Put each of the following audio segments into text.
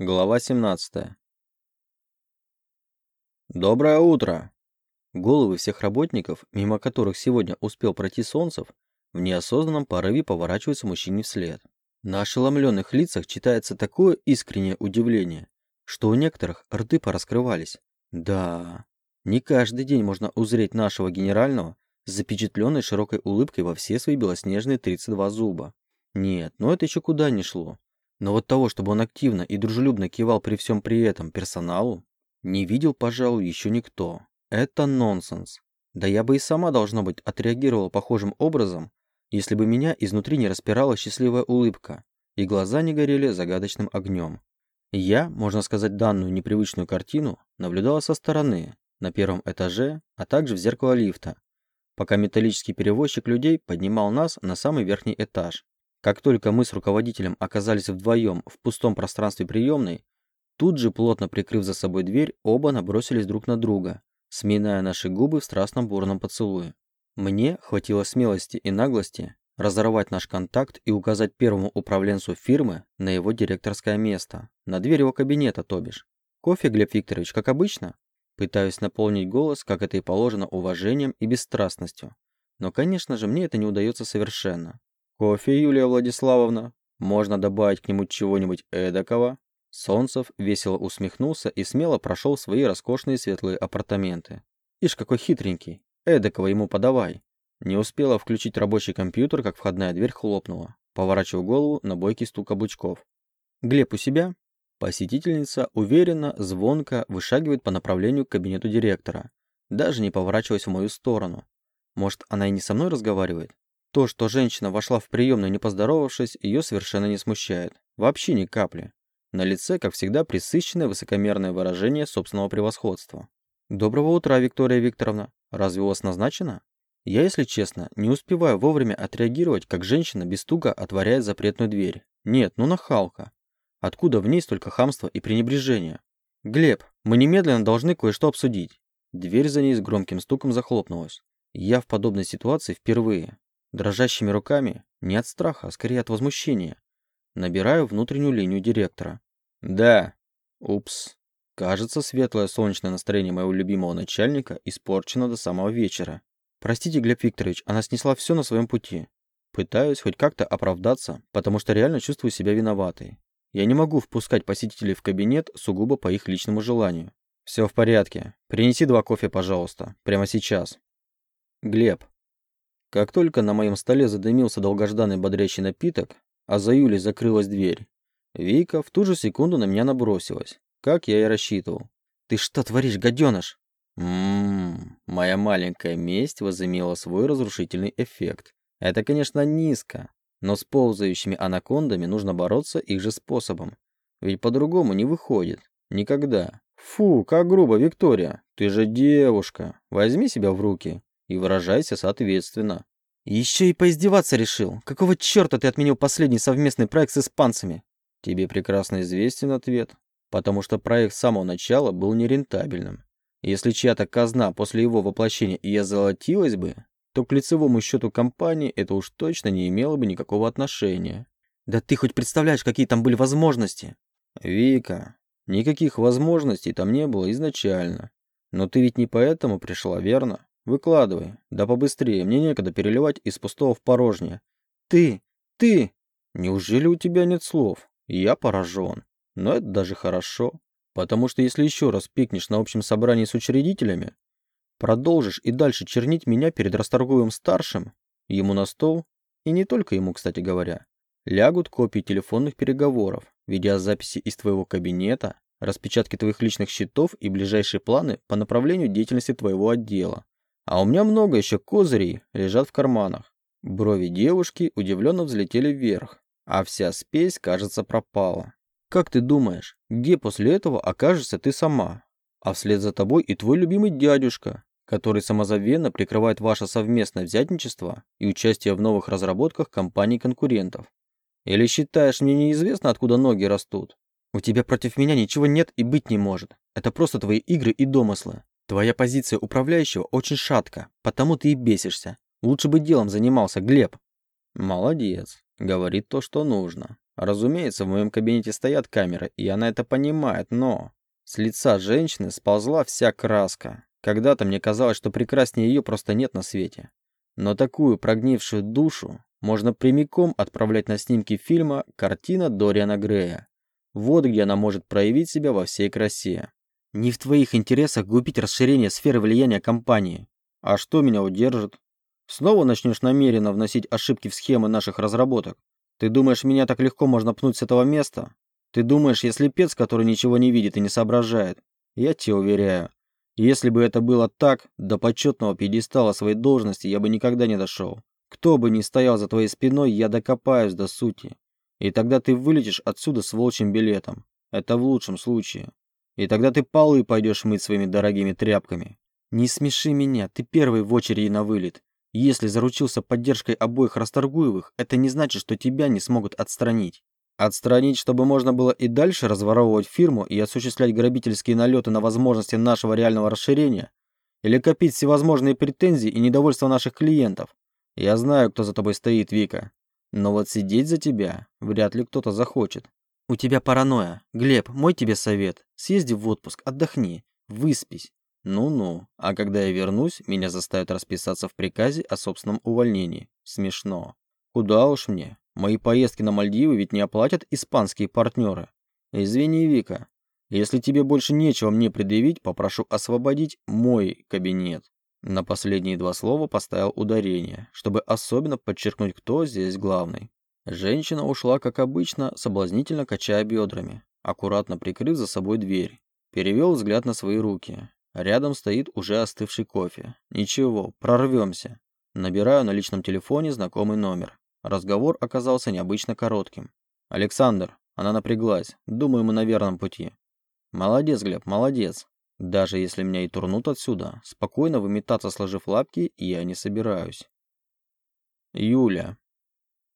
Глава 17. Доброе утро! Головы всех работников, мимо которых сегодня успел пройти Солнцев, в неосознанном порыве поворачиваются мужчине вслед. На ошеломленных лицах читается такое искреннее удивление, что у некоторых рты пораскрывались. Да, не каждый день можно узреть нашего генерального с запечатленной широкой улыбкой во все свои белоснежные 32 зуба. Нет, но это еще куда не шло. Но вот того, чтобы он активно и дружелюбно кивал при всем при этом персоналу, не видел, пожалуй, еще никто. Это нонсенс. Да я бы и сама, должно быть, отреагировала похожим образом, если бы меня изнутри не распирала счастливая улыбка, и глаза не горели загадочным огнем. Я, можно сказать, данную непривычную картину наблюдала со стороны, на первом этаже, а также в зеркало лифта, пока металлический перевозчик людей поднимал нас на самый верхний этаж. Как только мы с руководителем оказались вдвоем в пустом пространстве приемной, тут же, плотно прикрыв за собой дверь, оба набросились друг на друга, сминая наши губы в страстном бурном поцелуе. Мне хватило смелости и наглости разорвать наш контакт и указать первому управленцу фирмы на его директорское место, на дверь его кабинета, то бишь. Кофе, Глеб Викторович, как обычно? Пытаюсь наполнить голос, как это и положено, уважением и бесстрастностью. Но, конечно же, мне это не удается совершенно. Кофе, Юлия Владиславовна? Можно добавить к нему чего-нибудь эдакого? Солнцев весело усмехнулся и смело прошел в свои роскошные светлые апартаменты. Ишь, какой хитренький. Эдакого ему подавай. Не успела включить рабочий компьютер, как входная дверь хлопнула. Поворачиваю голову на бойкий стук каблучков. Глеб у себя? Посетительница уверенно, звонко вышагивает по направлению к кабинету директора, даже не поворачиваясь в мою сторону. Может, она и не со мной разговаривает? То, что женщина вошла в приемную, не поздоровавшись, ее совершенно не смущает. Вообще ни капли. На лице, как всегда, присыщенное высокомерное выражение собственного превосходства. «Доброго утра, Виктория Викторовна. Разве у вас назначено?» Я, если честно, не успеваю вовремя отреагировать, как женщина без стука отворяет запретную дверь. Нет, ну нахалка. Откуда в ней столько хамства и пренебрежения? «Глеб, мы немедленно должны кое-что обсудить». Дверь за ней с громким стуком захлопнулась. Я в подобной ситуации впервые. Дрожащими руками, не от страха, а скорее от возмущения, набираю внутреннюю линию директора. Да. Упс. Кажется, светлое солнечное настроение моего любимого начальника испорчено до самого вечера. Простите, Глеб Викторович, она снесла все на своем пути. Пытаюсь хоть как-то оправдаться, потому что реально чувствую себя виноватой. Я не могу впускать посетителей в кабинет сугубо по их личному желанию. Все в порядке. Принеси два кофе, пожалуйста. Прямо сейчас. Глеб, как только на моем столе задымился долгожданный бодрящий напиток, а за Юлей закрылась дверь, Вика в ту же секунду на меня набросилась, как я и рассчитывал. «Ты что творишь, гаденыш?» Ммм, моя маленькая месть возымела свой разрушительный эффект. Это, конечно, низко, но с ползающими анакондами нужно бороться их же способом. Ведь по-другому не выходит. Никогда. Фу, как грубо, Виктория. Ты же девушка. Возьми себя в руки и выражайся соответственно. Еще и поиздеваться решил. Какого черта ты отменил последний совместный проект с испанцами? Тебе прекрасно известен ответ. Потому что проект с самого начала был нерентабельным. Если чья-то казна после его воплощения и озолотилась бы, то к лицевому счету компании это уж точно не имело бы никакого отношения. Да ты хоть представляешь, какие там были возможности? Вика, никаких возможностей там не было изначально. Но ты ведь не поэтому пришла, верно? Выкладывай. Да побыстрее, мне некогда переливать из пустого в порожнее. Ты, ты! Неужели у тебя нет слов? Я поражен. Но это даже хорошо. Потому что если еще раз пикнешь на общем собрании с учредителями, продолжишь и дальше чернить меня перед Расторгуевым старшим, ему на стол, и не только ему, кстати говоря, лягут копии телефонных переговоров, видеозаписи из твоего кабинета, распечатки твоих личных счетов и ближайшие планы по направлению деятельности твоего отдела. А у меня много еще козырей лежат в карманах. Брови девушки удивленно взлетели вверх, а вся спесь, кажется, пропала. Как ты думаешь, где после этого окажешься ты сама? А вслед за тобой и твой любимый дядюшка, который самозабвенно прикрывает ваше совместное взятничество и участие в новых разработках компаний-конкурентов. Или считаешь, мне неизвестно, откуда ноги растут? У тебя против меня ничего нет и быть не может. Это просто твои игры и домыслы. Твоя позиция управляющего очень шатка, потому ты и бесишься. Лучше бы делом занимался, Глеб. Молодец. Говорит то, что нужно. Разумеется, в моем кабинете стоят камеры, и она это понимает, но... С лица женщины сползла вся краска. Когда-то мне казалось, что прекраснее ее просто нет на свете. Но такую прогнившую душу можно прямиком отправлять на снимки фильма «Картина Дориана Грея». Вот где она может проявить себя во всей красе. Не в твоих интересах губить расширение сферы влияния компании. А что меня удержит? Снова начнешь намеренно вносить ошибки в схемы наших разработок? Ты думаешь, меня так легко можно пнуть с этого места? Ты думаешь, я слепец, который ничего не видит и не соображает? Я тебе уверяю, если бы это было так, до почетного пьедестала своей должности я бы никогда не дошел. Кто бы ни стоял за твоей спиной, я докопаюсь до сути. И тогда ты вылетишь отсюда с волчьим билетом. Это в лучшем случае. И тогда ты полы пойдешь мыть своими дорогими тряпками. Не смеши меня, ты первый в очереди на вылет. Если заручился поддержкой обоих Расторгуевых, это не значит, что тебя не смогут отстранить. Отстранить, чтобы можно было и дальше разворовывать фирму и осуществлять грабительские налеты на возможности нашего реального расширения? Или копить всевозможные претензии и недовольство наших клиентов? Я знаю, кто за тобой стоит, Вика. Но вот сидеть за тебя вряд ли кто-то захочет. У тебя паранойя. Глеб, мой тебе совет. Съезди в отпуск, отдохни, выспись. Ну-ну, а когда я вернусь, меня заставят расписаться в приказе о собственном увольнении. Смешно. Куда уж мне? Мои поездки на Мальдивы ведь не оплатят испанские партнеры. Извини, Вика. Если тебе больше нечего мне предъявить, попрошу освободить мой кабинет. На последние два слова поставил ударение, чтобы особенно подчеркнуть, кто здесь главный. Женщина ушла, как обычно, соблазнительно качая бедрами, аккуратно прикрыв за собой дверь. Перевел взгляд на свои руки. Рядом стоит уже остывший кофе. Ничего, прорвемся. Набираю на личном телефоне знакомый номер. Разговор оказался необычно коротким. «Александр», она напряглась. «Думаю, мы на верном пути». «Молодец, Глеб, молодец. Даже если меня и турнут отсюда, спокойно выметаться, сложив лапки, я не собираюсь». «Юля».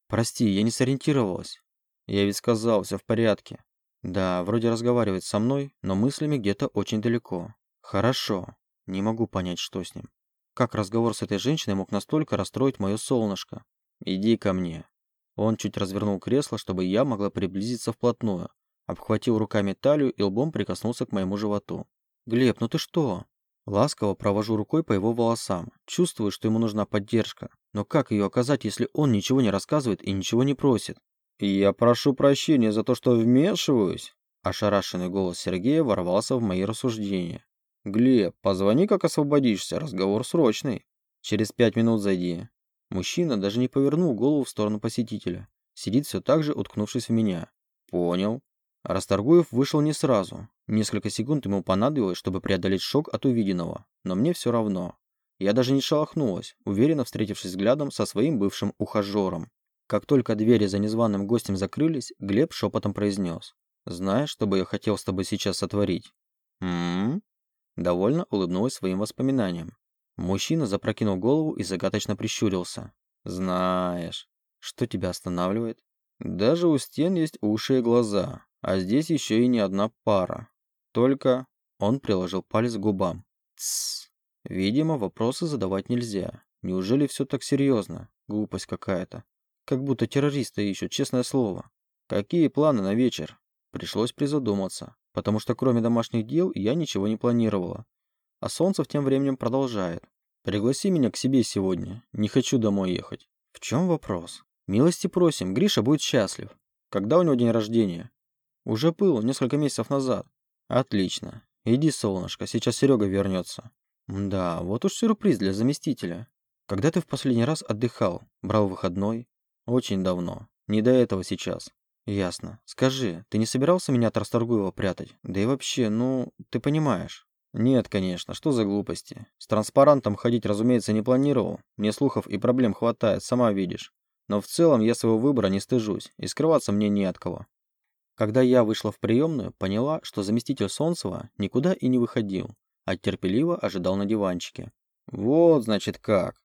«Прости, я не сориентировалась. Я ведь сказал, все в порядке. Да, вроде разговаривает со мной, но мыслями где-то очень далеко. Хорошо. Не могу понять, что с ним. Как разговор с этой женщиной мог настолько расстроить мое солнышко? Иди ко мне. Он чуть развернул кресло, чтобы я могла приблизиться вплотную. Обхватил руками талию и лбом прикоснулся к моему животу. «Глеб, ну ты что?» Ласково провожу рукой по его волосам. Чувствую, что ему нужна поддержка. Но как ее оказать, если он ничего не рассказывает и ничего не просит? «Я прошу прощения за то, что вмешиваюсь». Ошарашенный голос Сергея ворвался в мои рассуждения. «Глеб, позвони, как освободишься, разговор срочный. Через пять минут зайди». Мужчина даже не повернул голову в сторону посетителя. Сидит все так же, уткнувшись в меня. «Понял». Расторгуев вышел не сразу. Несколько секунд ему понадобилось, чтобы преодолеть шок от увиденного. Но мне все равно. Я даже не шелохнулась, уверенно встретившись взглядом со своим бывшим ухажером. Как только двери за незваным гостем закрылись, Глеб шепотом произнес. «Знаешь, что бы я хотел с тобой сейчас сотворить?» «М-м-м?» Довольно улыбнулась своим воспоминаниям. Мужчина запрокинул голову и загадочно прищурился. «Знаешь, что тебя останавливает? Даже у стен есть уши и глаза, а здесь еще и не одна пара. Только...» Он приложил палец к губам. «Тссс. Видимо, вопросы задавать нельзя. Неужели все так серьезно? Глупость какая-то. Как будто террористы ищут, честное слово. Какие планы на вечер? Пришлось призадуматься потому что кроме домашних дел я ничего не планировала. А Солнцев тем временем продолжает. «Пригласи меня к себе сегодня. Не хочу домой ехать». «В чем вопрос?» «Милости просим, Гриша будет счастлив. Когда у него день рождения?» «Уже был, несколько месяцев назад». «Отлично. Иди, солнышко, сейчас Серега вернется». «Да, вот уж сюрприз для заместителя. Когда ты в последний раз отдыхал? Брал выходной?» «Очень давно. Не до этого сейчас. «Ясно. Скажи, ты не собирался меня от Расторгуева прятать? Да и вообще, ну, ты понимаешь». «Нет, конечно, что за глупости. С транспарантом ходить, разумеется, не планировал. Мне слухов и проблем хватает, сама видишь. Но в целом я своего выбора не стыжусь, и скрываться мне не от кого». Когда я вышла в приемную, поняла, что заместитель Солнцева никуда и не выходил, а терпеливо ожидал на диванчике. «Вот, значит, как!»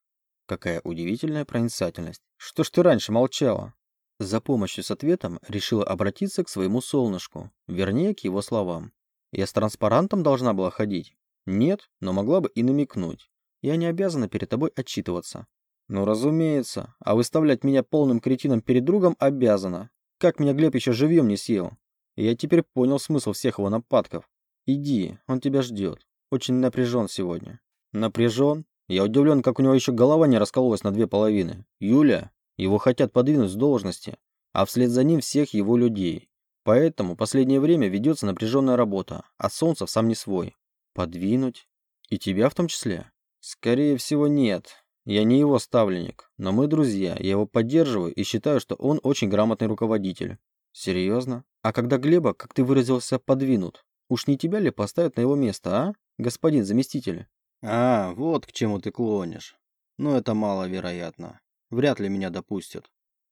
Какая удивительная проницательность. Что ж ты раньше молчала? За помощью с ответом решила обратиться к своему солнышку, вернее, к его словам. Я с транспарантом должна была ходить? Нет, но могла бы и намекнуть. Я не обязана перед тобой отчитываться. Ну, разумеется. А выставлять меня полным кретином перед другом обязана. как меня Глеб еще живьем не съел. Я теперь понял смысл всех его нападков. Иди, он тебя ждет. Очень напряжен сегодня. Напряжен? Я удивлен, как у него еще голова не раскололась на две половины. Юля, его хотят подвинуть с должности, а вслед за ним всех его людей. Поэтому последнее время ведется напряженная работа, а Солнцев сам не свой. Подвинуть? И тебя в том числе? Скорее всего, нет. Я не его ставленник, но мы друзья, я его поддерживаю и считаю, что он очень грамотный руководитель. Серьезно? А когда Глеба, как ты выразился, подвинут, уж не тебя ли поставят на его место, а, господин заместитель? А, вот к чему ты клонишь. Но это маловероятно. Вряд ли меня допустят.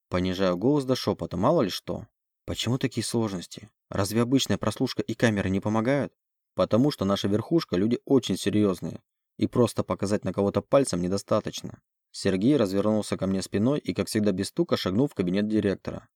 Понижаю голос до шепота, мало ли что. Почему такие сложности? Разве обычная прослушка и камеры не помогают? Потому что наша верхушка люди очень серьезные, и просто показать на кого-то пальцем недостаточно. Сергей развернулся ко мне спиной и, как всегда без стука, шагнул в кабинет директора.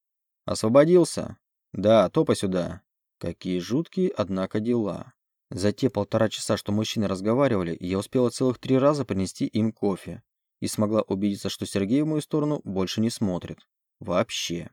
«Освободился?» «Да, топай сюда». Какие жуткие, однако, дела. За те полтора часа, что мужчины разговаривали, я успела целых три раза принести им кофе и смогла убедиться, что Сергей в мою сторону больше не смотрит. Вообще.